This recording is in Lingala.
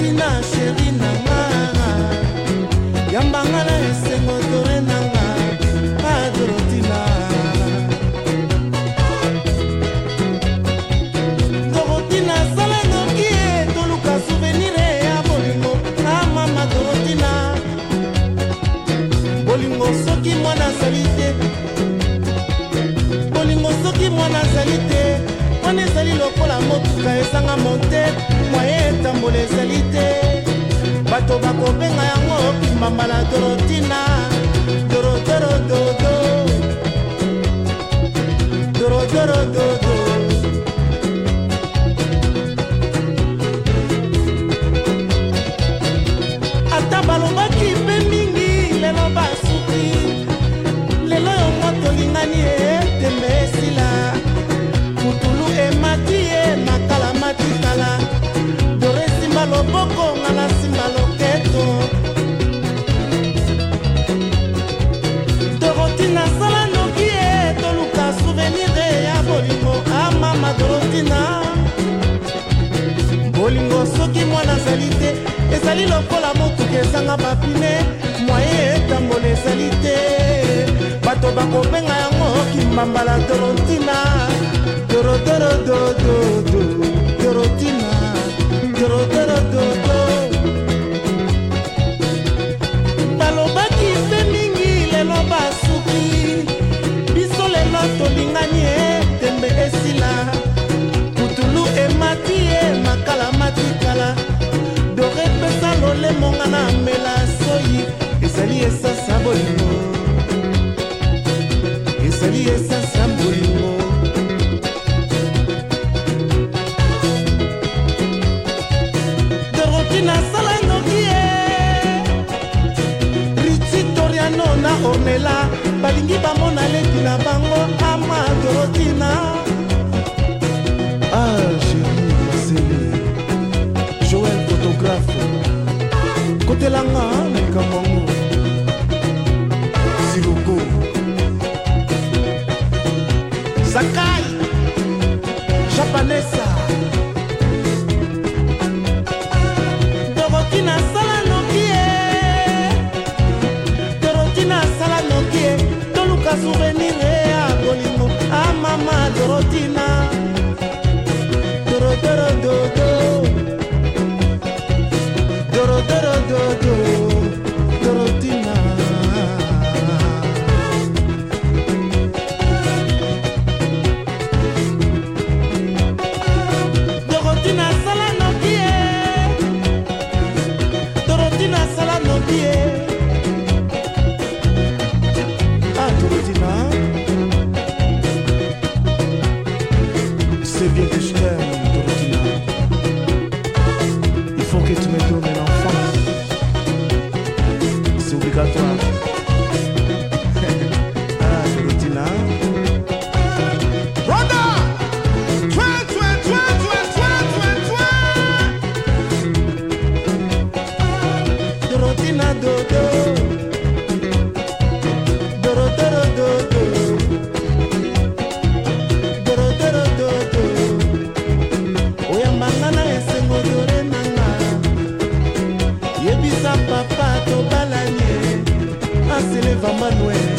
tina sheri nanga yambanga na esengo tore nanga padro tina dorotina sala noki e toluka souvenir ya bolingo na mama dorotina bolingo soki mwana azali te bolingo soki mwana azali te lokola motuka ezanga monte mwaye etambola ezali te bato bakobenga yango kimbamba na dorotina dorodorododo dorodorododo ata baloba na bapine mwaye etangola ezali te bato bakobenga yango kimbambala dorontina dorodorodododo soki nasala noki ye richi toriano na omela balingi bamona leki na ya souvenir eya bolingo amama ah, dorotina dorotorododo dorotorododo C'est bien que je Dorotina. Il faut que tu me donnes un enfant. C'est obligatoire. ah, Dorotina. Dodo. Manuel